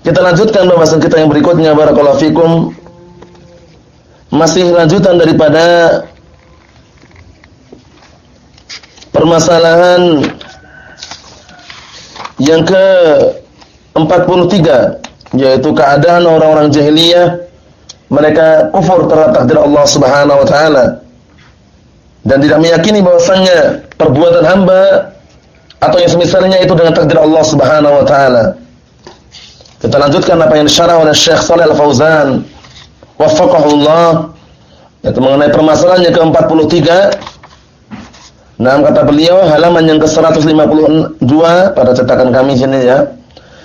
Kita lanjutkan pembahasan kita yang berikutnya barakallahu fikum. Masih lanjutan daripada permasalahan yang ke 43 yaitu keadaan orang-orang jahiliyah mereka kufur terhadap takdir Allah Subhanahu wa taala dan tidak meyakini bahwasanya perbuatan hamba atau yang semisalnya itu dengan takdir Allah Subhanahu wa taala. Kita lanjutkan apa yang disyarah oleh Syekh Shalih Al-Fauzan waffaqahullah yaitu mengenai permasalahan yang ke-43. Nah, kata beliau halaman yang ke-152 pada cetakan kami sini ya.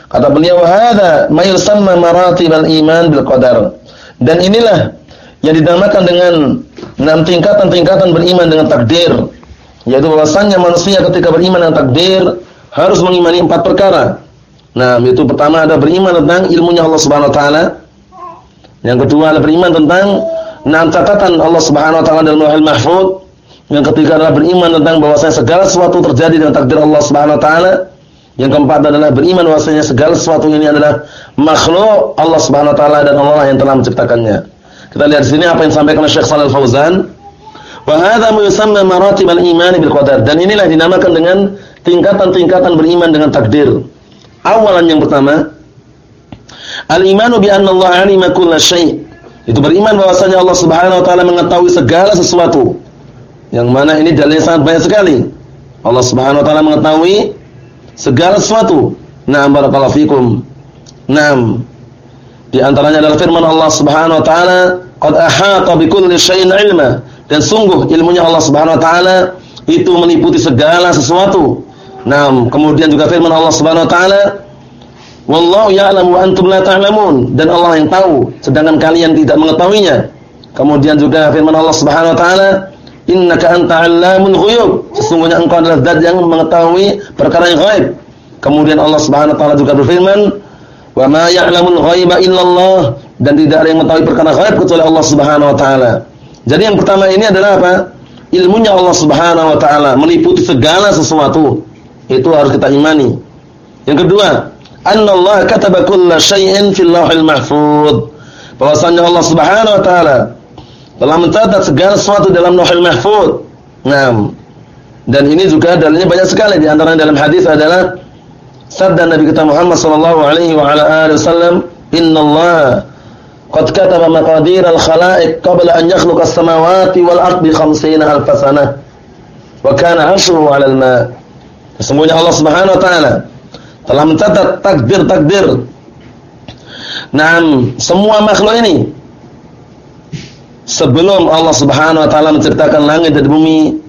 Kata beliau hadza ma yusamma maratibal iman bil qadar. Dan inilah yang dinamakan dengan enam tingkatan-tingkatan beriman dengan takdir. Yaitu bahwasanya manusia ketika beriman dengan takdir harus mengimani empat perkara. Nah, itu pertama ada beriman tentang ilmunya Allah Subhanahu wa taala. Yang kedua adalah beriman tentang enam catatan Allah Subhanahu wa taala dalam Lauhul Mahfuz. Yang ketiga adalah beriman tentang bahwasanya segala sesuatu terjadi dengan takdir Allah Subhanahu wa taala. Yang keempat adalah beriman bahwasanya segala sesuatu ini adalah makhluk Allah Subhanahu wa taala dan Allah yang telah menciptakannya. Kita lihat di sini apa yang disampaikan oleh Syekh Shalal Fauzan. Wa hadza yusamma maratib al-iman bil qadar. Dan inilah dinamakan dengan tingkatan-tingkatan beriman dengan takdir. Awalan yang pertama, al-imanu bi anna Allah 'alima kulla syai'. Itu beriman bahwasanya Allah Subhanahu wa taala mengetahui segala sesuatu. Yang mana ini dalilnya sangat banyak sekali. Allah Subhanahu wa taala mengetahui segala sesuatu. Naam barakallahu fikum. Naam. Di antaranya adalah firman Allah Subhanahu wa taala, "Qad ahata bi kulli syai'in 'ilma." Dan sungguh ilmunya Allah Subhanahu wa taala itu meliputi segala sesuatu. Nah, kemudian juga firman Allah Subhanahu wa taala, "Wallahu ya'lamu wa antum la ta'lamun." Dan Allah yang tahu, sedangkan kalian tidak mengetahuinya. Kemudian juga firman Allah Subhanahu wa taala, "Innaka anta 'allamul ghuyub." Sesungguhnya engkau adalah zat yang mengetahui perkara yang gaib. Kemudian Allah Subhanahu wa taala juga berfirman, "Wa ma ya'lamul ghaiba illallah." Dan tidak ada yang mengetahui perkara gaib kecuali Allah Subhanahu wa taala. Jadi yang pertama ini adalah apa? Ilmunya Allah Subhanahu wa taala meliputi segala sesuatu. Itu harus kita imani. Yang kedua, annallaha kataba kulla syai'in fil lauhil mahfuz. Bahwasanya Allah Subhanahu wa taala telah mencatat segala sesuatu dalam lauhil mahfuz. Naam. Dan ini juga dalilnya banyak sekali di antaranya dalam hadis adalah sabda Nabi kita Muhammad sallallahu alaihi wa ala alihi wasallam, "Innallaha qad kataba maqadir al-khalaiq qabla an yakhluqa as-samawati wal ardi 50 alf sanah." Wa kana 'arshuhu 'ala al-ma'. Sesungguhnya Allah Subhanahu wa taala telah mencatat takdir-takdir Naam, semua makhluk ini sebelum Allah Subhanahu wa taala menciptakan langit dan bumi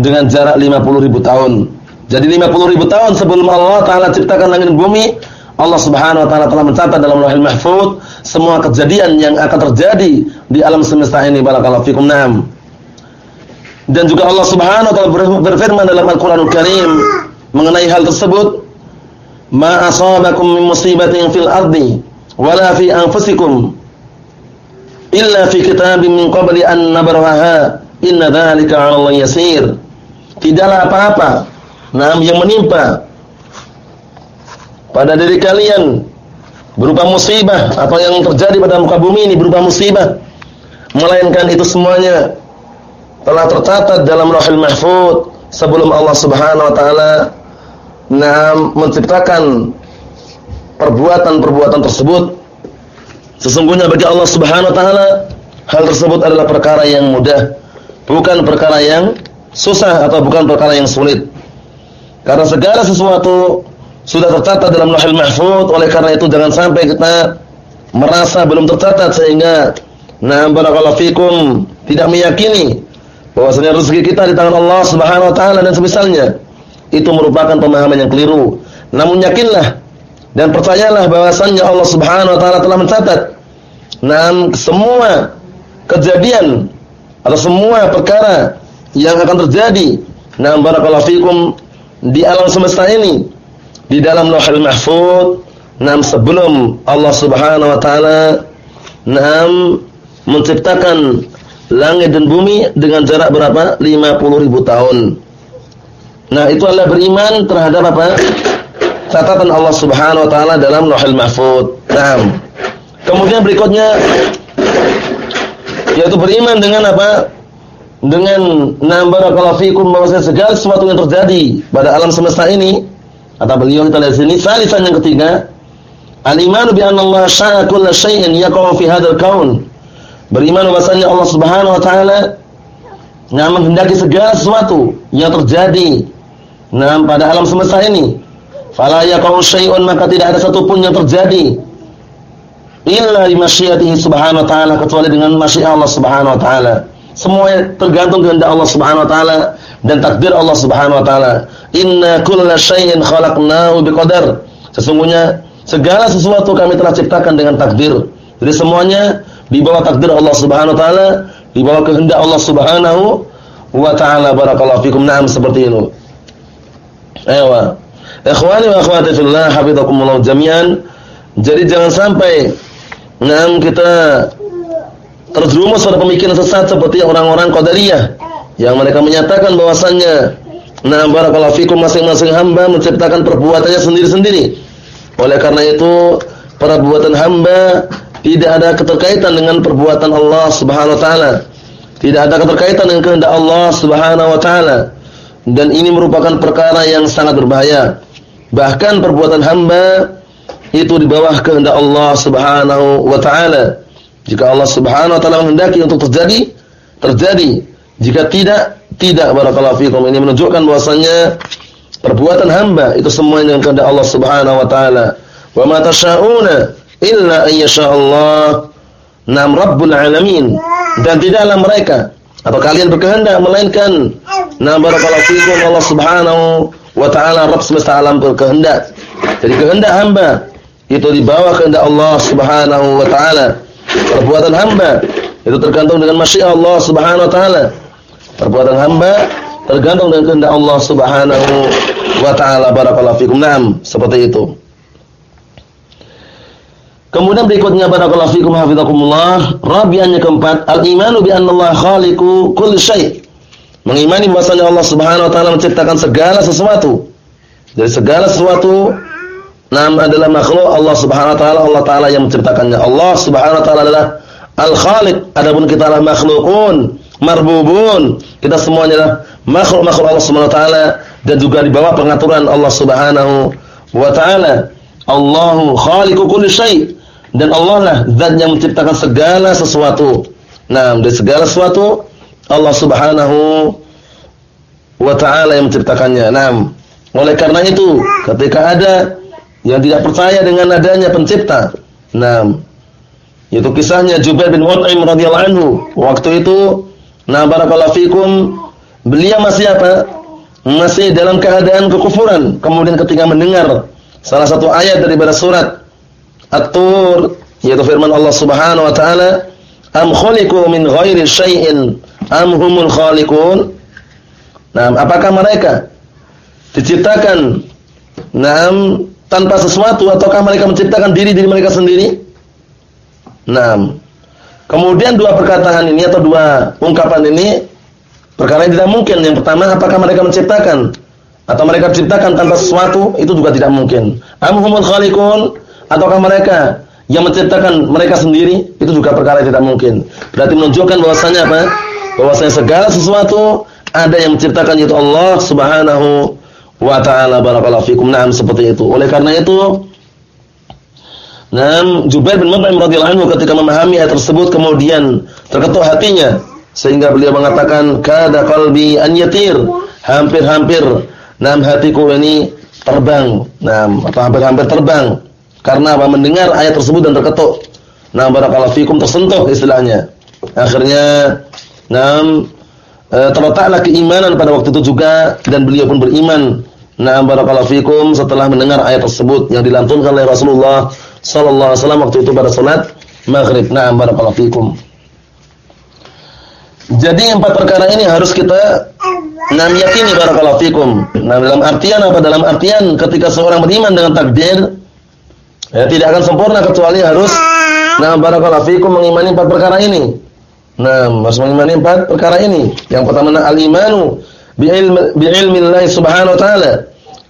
dengan jarak 50 ribu tahun. Jadi 50 ribu tahun sebelum Allah taala ciptakan langit dan bumi, Allah Subhanahu wa taala telah mencatat dalam Lauhul Mahfuz semua kejadian yang akan terjadi di alam semesta ini. Barakallahu fikum. Naam. Dan juga Allah Subhanahu wa taala berfirman dalam Al-Qur'anul Karim mengenai hal tersebut, "Ma asabakum min musibatin fil ardi wala fi anfusikum illa fi kitabim min qabli an nabraha inna dzalika 'ala Allah yasir." Tidaklah apa-apa nam yang menimpa pada diri kalian berupa musibah atau yang terjadi pada muka bumi ini berupa musibah melainkan itu semuanya telah tercatat dalam Lauhul Mahfuz sebelum Allah Subhanahu wa taala nah menciptakan perbuatan-perbuatan tersebut sesungguhnya bagi Allah Subhanahu wa taala hal tersebut adalah perkara yang mudah bukan perkara yang susah atau bukan perkara yang sulit. Karena segala sesuatu sudah tercatat dalam Lauhul Mahfuz, oleh karena itu jangan sampai kita merasa belum tercatat sehingga nah barakallahu fikum tidak meyakini bahwasanya rezeki kita di tangan Allah Subhanahu wa taala dan semisalnya. Itu merupakan pemahaman yang keliru. Namun yakinlah Dan percayalah bahwasannya Allah Subhanahu wa taala telah mencatat nam semua kejadian atau semua perkara yang akan terjadi. Nam barakallahu fikum di alam semesta ini di dalam Lauhul Mahfuz nam sebelum Allah Subhanahu wa taala nam menciptakan langit dan bumi dengan jarak berapa? 50 ribu tahun. Nah, itu adalah beriman terhadap apa? Catatan Allah Subhanahu wa taala dalam Lauhul Mahfuz. Naam. Kemudian berikutnya yaitu beriman dengan apa? Dengan nambah kalau fikum bahwa segala sesuatu yang terjadi pada alam semesta ini kata beliau kita lihat sini salisan yang ketiga al-iman bi anna Allah syaa kulla syai'in yaqa'u fi kaun beriman bahwasanya Allah Subhanahu wa taala yang menghendaki segala sesuatu yang terjadi nah pada alam semesta ini fala yaqa'u syai'un maka tidak ada satupun yang terjadi illa li masyiatihi subhanahu wa ta'ala kecuali dengan masyiat Allah subhanahu wa ta'ala semua tergantung kehendak Allah Subhanahu wa taala dan takdir Allah Subhanahu wa taala. Inna kulla syai'in khalaqnahu biqadar. Sesungguhnya segala sesuatu kami telah ciptakan dengan takdir. Jadi semuanya di bawah takdir Allah Subhanahu wa taala, di bawah kehendak Allah Subhanahu wa taala. Barakallahu fikum. Naam seperti itu. Ayo. Ikhwani wa akhwati fillah, hafizakumullah jami'an. Jadi jangan sampai naam kita terjerumus pada pemikiran sesat seperti orang-orang Qadariyah yang mereka menyatakan bahwasannya nah barakallahu fikum masing-masing hamba menciptakan perbuatannya sendiri-sendiri. Oleh karena itu, perbuatan hamba tidak ada keterkaitan dengan perbuatan Allah Subhanahu wa taala. Tidak ada keterkaitan dengan kehendak Allah Subhanahu wa taala. Dan ini merupakan perkara yang sangat berbahaya. Bahkan perbuatan hamba itu di bawah kehendak Allah Subhanahu wa taala. Jika Allah Subhanahu wa taala menghendaki untuk terjadi, terjadi. Jika tidak, tidak barakallahu fikum. Ini menunjukkan bahwasanya perbuatan hamba itu semuanya yang kehendak Allah Subhanahu wa taala. Wa ma tasyauna illa Allah nam rabbul alamin. Dan tidaklah mereka atau kalian berkehendak melainkan nam barakallahu fikum Allah Subhanahu wa taala Rabb semesta alam berkehendak. Jadi kehendak hamba itu di bawah kehendak Allah Subhanahu wa taala perbuatan hamba itu tergantung dengan masyiah Allah Subhanahu wa taala. Perbuatan hamba tergantung dengan kehendak Allah Subhanahu wa taala. Barakallahu fikum. Naam, seperti itu. Kemudian berikutnya barakallahu fikum hafizakumullah, rabi'an yang keempat, al-imanu bi anna Allah khaliqu kulli syai'. Mengimani bahwasanya Allah Subhanahu wa taala menciptakan segala sesuatu. Dari segala sesuatu Nam adalah makhluk Allah Subhanahu wa taala, Allah taala yang menciptakannya. Allah Subhanahu wa taala adalah Al-Khaliq, adapun kita adalah makhlukun, marbubun. Kita semuanya adalah makhluk-makhluk Allah Subhanahu wa taala dan juga di bawah pengaturan Allah Subhanahu wa taala. Allahu khaliqu kulli syai' dan Allah lah zat yang menciptakan segala sesuatu. Nah, dari segala sesuatu Allah Subhanahu wa taala yang menciptakannya. Nah, oleh karena itu ketika ada yang tidak percaya dengan adanya pencipta. Nah, itu kisahnya Jubair bin Mut'im radhiyallahu anhu. Waktu itu, nah barakallahu fikum, beliau masih apa? Masih dalam keadaan kekufuran. Kemudian ketika mendengar salah satu ayat daripada surat At-Tur, yaitu firman Allah Subhanahu wa taala, "Am khuliqu min ghairi syai'in am humul khaliqun?" Nah, apakah mereka diciptakan Naam tanpa sesuatu ataukah mereka menciptakan diri diri mereka sendiri? Nah, kemudian dua perkataan ini atau dua ungkapan ini perkara yang tidak mungkin. Yang pertama, apakah mereka menciptakan atau mereka diciptakan tanpa sesuatu? Itu juga tidak mungkin. Amhumul khaliqun ataukah mereka yang menciptakan mereka sendiri? Itu juga perkara yang tidak mungkin. Berarti menunjukkan bahwasanya apa? Bahwasanya segala sesuatu ada yang menciptakan yaitu Allah Subhanahu wa ta'ala barakallahu fikum. Naam seperti itu. Oleh karena itu Naam Jubair bin Mut'im radhiyallahu anhu ketika memahami ayat tersebut kemudian terketuk hatinya sehingga beliau mengatakan kada qalbi an yatir. Hampir-hampir naam hatiku ini terbang. Naam atau hampir-hampir terbang karena apa mendengar ayat tersebut dan terketuk. Naam barakallahu fikum tersentuh istilahnya. Akhirnya naam e, terletaklah keimanan pada waktu itu juga dan beliau pun beriman Nah, barakallahu fikum setelah mendengar ayat tersebut yang dilantunkan oleh Rasulullah sallallahu alaihi wasallam waktu itu pada salat maghrib. Nah, barakallahu fikum. Jadi empat perkara ini harus kita nam yakini barakallahu fikum. Nah, dalam artian apa? Dalam artian ketika seorang beriman dengan takdir ya tidak akan sempurna kecuali harus nah barakallahu fikum mengimani empat perkara ini. Nah, harus mengimani empat perkara ini. Yang pertama al-imanu bi'ilmi bi'ilmi Allah Subhanahu wa taala.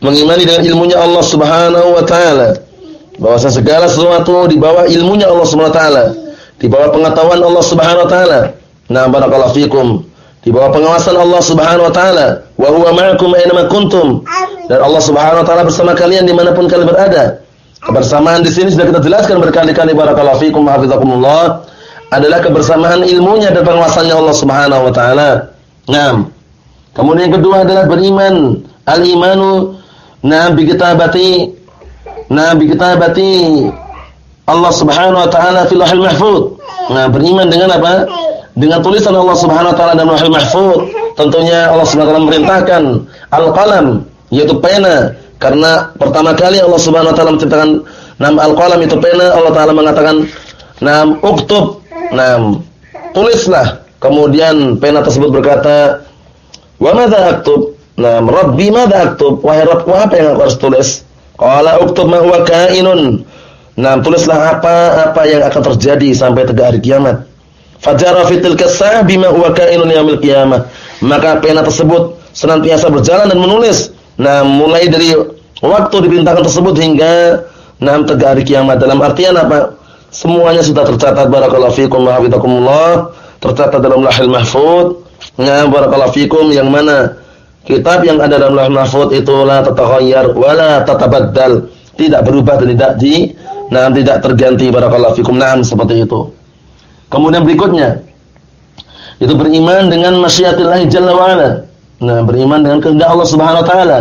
Mengimani dengan ilmunya Allah Subhanahu wa taala. Bahwa segala sesuatu di bawah ilmunya Allah Subhanahu wa taala, di bawah pengetahuan Allah Subhanahu wa taala. Nah, barakallahu fikum. Di bawah pengawasan Allah Subhanahu wa taala. Wa huwa ma'akum aina kuntum. Dan Allah Subhanahu wa taala bersama kalian di mana pun kalian berada. Kebersamaan di sini sudah kita jelaskan berkali-kali barakallahu fikum hafizakumullah adalah kebersamaan ilmunya dan pengawasannya Allah Subhanahu wa taala. Naam. Kemudian yang kedua adalah beriman. Al-imanu na'am bi kitabati na'am bi kitabati Allah Subhanahu wa taala fil lahil mahfuz. Nah, beriman dengan apa? dengan tulisan Allah Subhanahu wa taala dan Lauhul Mahfuz. Tentunya Allah Subhanahu wa taala memerintahkan al-qalam yaitu pena karena pertama kali Allah Subhanahu wa taala menciptakan nama al-qalam itu pena, Allah taala mengatakan nam uktub, nam tulislah. Kemudian pena tersebut berkata, "Wa madza aktub?" Nam, "Rabbi madza aktub?" Wahai Rabbku, apa yang aku harus tulis? Qala uktub ma huwa kainun. Nah, tulislah apa-apa yang akan terjadi sampai tegak hari kiamat. Fajara fitil kesah bima huwa kainun yaumil qiyamah. Maka pena tersebut senantiasa berjalan dan menulis. Nah, mulai dari waktu diperintahkan tersebut hingga nah tegak hari kiamat. Dalam artian apa? Semuanya sudah tercatat barakallahu fikum wa hafizakumullah, tercatat dalam Lauhul Mahfuz. Nah, barakallahu fikum yang mana kitab yang ada dalam Lauhul Mahfuz itu la tataghayyar wa la tatabaddal, tidak berubah dan tidak di nah tidak terganti barakallahu fikum. Naam seperti itu. Kemudian berikutnya itu beriman dengan masyiatillah jalla wa. Nah, beriman dengan kehendak Allah Subhanahu wa taala.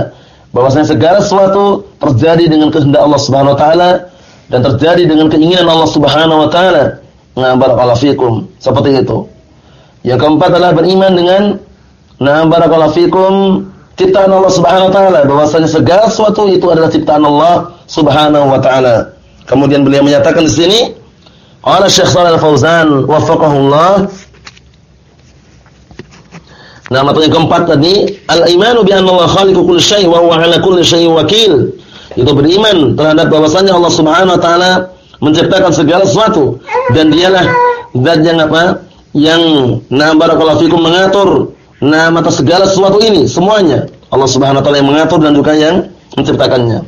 Bahwasanya segala sesuatu terjadi dengan kehendak Allah Subhanahu wa taala dan terjadi dengan keinginan Allah Subhanahu wa taala. Nah, barakallahu fikum. Seperti itu. Yang keempat adalah beriman dengan nah fikum ciptaan Allah Subhanahu wa taala bahwasanya segala sesuatu itu adalah ciptaan Allah Subhanahu wa taala. Kemudian beliau menyatakan di sini Qala Syekh Shalal Fauzan waffaqahullah. Nah, matanya keempat tadi, al-imanu bi anna Allah khaliqu kulli syai' wa huwa 'ala kulli syai'in wakil. Itu beriman terhadap bahwasanya Allah Subhanahu wa taala menciptakan segala sesuatu dan dialah zat yang apa? Yang na barakallahu fikum mengatur nah atas segala sesuatu ini semuanya. Allah Subhanahu wa taala yang mengatur dan juga yang menciptakannya.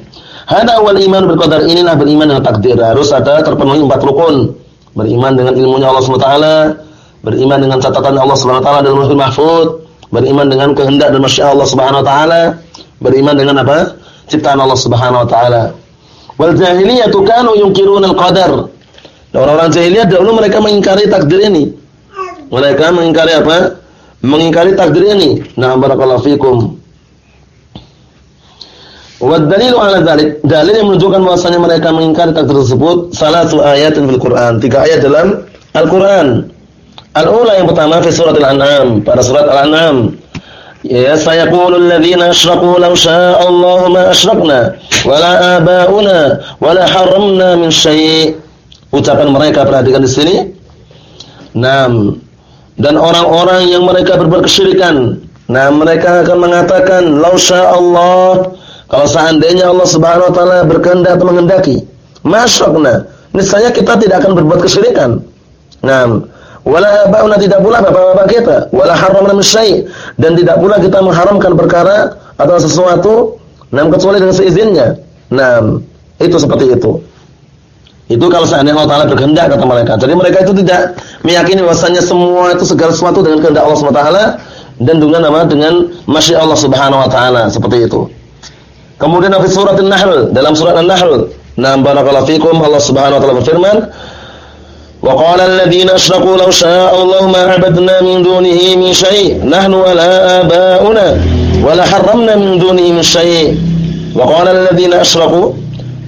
Hada awal iman berqadar inilah beriman dengan takdir. Harus ada terpenuhi empat rukun beriman dengan ilmunya Allah Subhanahu wa taala, beriman dengan catatan Allah Subhanahu wa taala dalam Lauhul Mahfuz, beriman dengan kehendak dan masya Allah Subhanahu wa taala, beriman dengan apa? ciptaan Allah Subhanahu wa taala. Wal jahiliyah kanu yunkiruna al-qadar. Orang-orang jahiliyah dahulu mereka mengingkari takdir ini. Mereka mengingkari apa? Mengingkari takdir ini. Nah, barakallahu fikum. Wa dalilu ala dzalik, dalil yang menunjukkan bahwasanya mereka mengingkari takdir tersebut salatu ayatin fil Quran, tiga ayat dalam Al-Qur'an. Al-ula yang pertama fi surat Al-An'am, pada surat Al-An'am. Ya sayaqulul ladzina asyraku law syaa'a Allahu ma asyrakna wala aba'una wala haramna min syai'. Ucapan mereka perhatikan di sini. Naam. Dan orang-orang yang mereka berbuat kesyirikan, nah mereka akan mengatakan law syaa'a Allah kalau seandainya Allah Subhanahu wa taala berkehendak atau menghendaki, masyrakna, niscaya kita tidak akan berbuat kesyirikan. Nah, wala abauna tidak pula bapak-bapak kita, wala haramna min dan tidak pula kita mengharamkan perkara atau sesuatu nam kecuali dengan seizinnya. Nah, itu seperti itu. Itu kalau seandainya Allah Taala berkehendak kata mereka. Jadi mereka itu tidak meyakini bahwasanya semua itu segala sesuatu dengan kehendak Allah taala dan dengan apa? Dengan masya Allah Subhanahu wa taala seperti itu. Kemudian di surat An-Nahl, dalam surat An-Nahl, "Nam barakallahu fikum" Allah Subhanahu wa taala berfirman, "Wa qala alladziina asyraku law syaa'a Allahu ma 'abadna min dunihi min syai' nahnu wa la aba'una wa la harramna min dunihi min syai'." Wa qala alladziina asyraku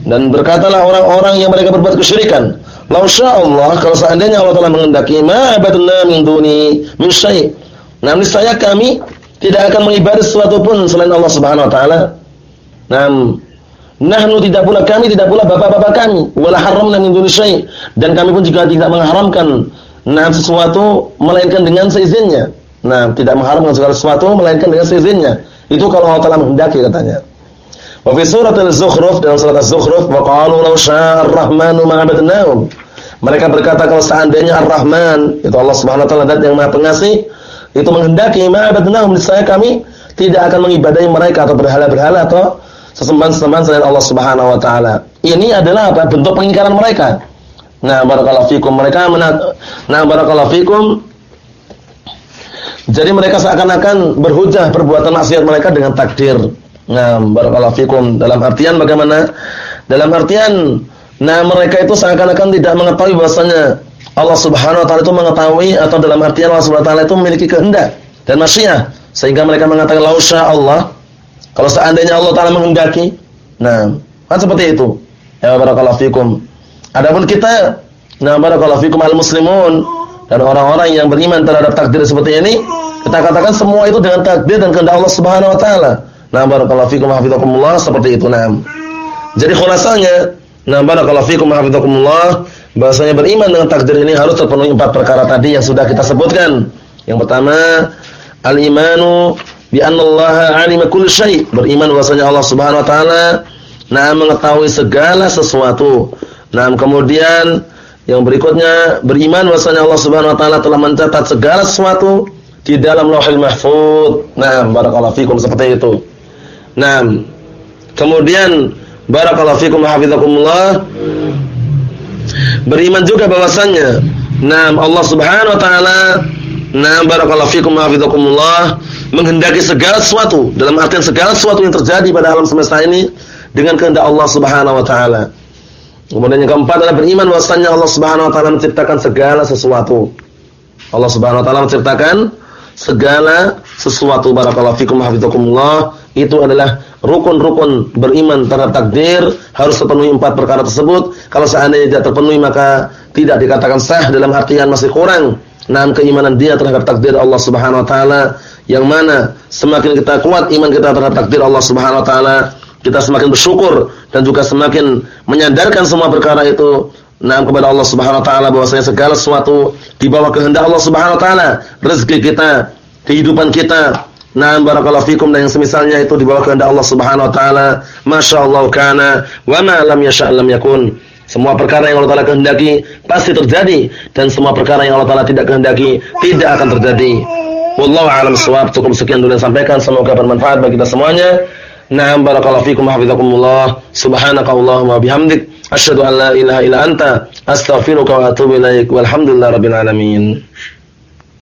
dan berkatalah orang-orang yang mereka berbuat kesyirikan, "Law syaa'a Allah, kalau seandainya Allah telah menghendaki, ma 'abadna min dunihi min syai'." Namun saya kami tidak akan mengibadah sesuatu pun selain Allah Subhanahu wa taala Nah, nahnu tidak pula kami tidak pula bapak-bapak kami wala haramna min duni dan kami pun juga tidak mengharamkan nah sesuatu melainkan dengan seizinnya. Nah, tidak mengharamkan segala sesuatu melainkan dengan seizinnya. Itu kalau Allah Taala menghendaki katanya. Wa fi surat Az-Zukhruf dalam surat Az-Zukhruf wa qalu law syaa'a ar-rahmanu ma Mereka berkata kalau seandainya Ar-Rahman, itu Allah Subhanahu wa taala yang Maha Pengasih, itu menghendaki ma abadnahum kami tidak akan mengibadahi mereka atau berhala-berhala atau sesembahan-sesembahan selain Allah Subhanahu wa taala. Ini adalah apa? bentuk pengingkaran mereka. Nah, barakallahu fikum mereka nah barakallahu fikum jadi mereka seakan-akan berhujah perbuatan maksiat mereka dengan takdir. Nah, barakallahu fikum dalam artian bagaimana? Dalam artian nah mereka itu seakan-akan tidak mengetahui bahwasanya Allah Subhanahu wa taala itu mengetahui atau dalam artian Allah Subhanahu wa taala itu memiliki kehendak dan masyiah sehingga mereka mengatakan lausya Allah kalau seandainya Allah taala menghendaki. Nah, kan seperti itu. Ya barakallahu fikum. Adapun kita nah barakallahu fikum al-muslimun dan orang-orang yang beriman terhadap takdir seperti ini, kita katakan semua itu dengan takdir dan kehendak Allah Subhanahu wa taala. Nah, barakallahu fikum hafizakumullah seperti itu nah. Jadi khulasanya, nah barakallahu fikum hafizakumullah bahasanya beriman dengan takdir ini harus terpenuhi empat perkara tadi yang sudah kita sebutkan. Yang pertama, al-imanu bi anna Allah 'alima kulli syai', beriman bahwasanya Allah Subhanahu wa taala nah mengetahui segala sesuatu. Nah, kemudian yang berikutnya beriman bahwasanya Allah Subhanahu wa taala telah mencatat segala sesuatu di dalam Lauhul Mahfuz. Nah, barakallahu fikum seperti itu. Nah, kemudian barakallahu fikum hafizakumullah Beriman juga bahwasannya nah Allah Subhanahu wa taala nah barakallahu fikum hafizakumullah menghendaki segala sesuatu dalam artian segala sesuatu yang terjadi pada alam semesta ini dengan kehendak Allah Subhanahu wa taala. Kemudian yang keempat adalah beriman bahwasanya Allah Subhanahu wa taala menciptakan segala sesuatu. Allah Subhanahu wa taala menciptakan segala sesuatu barakallahu fikum hafizakumullah itu adalah rukun-rukun beriman terhadap takdir harus terpenuhi empat perkara tersebut. Kalau seandainya tidak terpenuhi maka tidak dikatakan sah dalam artian masih kurang. Naam keimanan dia terhadap takdir Allah Subhanahu wa taala yang mana semakin kita kuat iman kita terhadap takdir Allah Subhanahu wa taala, kita semakin bersyukur dan juga semakin menyandarkan semua perkara itu Naam kepada Allah Subhanahu wa taala bahwasanya segala sesuatu di bawah kehendak Allah Subhanahu wa taala, rezeki kita, kehidupan kita, Nah, barakallahu fikum dan yang semisalnya itu di bawah kehendak Allah Subhanahu wa taala. Masyaallah kana wa ma lam yasha' lam yakun. Semua perkara yang Allah Taala kehendaki pasti terjadi dan semua perkara yang Allah Taala tidak kehendaki tidak akan terjadi. Wallahu a'lam bissawab. Cukup sekian dulu yang sampaikan. Semoga bermanfaat bagi kita semuanya. Na'am barakallahu fikum hafizakumullah. Subhanakallahumma bihamdik asyhadu an la ilaha illa anta astaghfiruka wa atubu ilaik. Walhamdulillahirabbil alamin.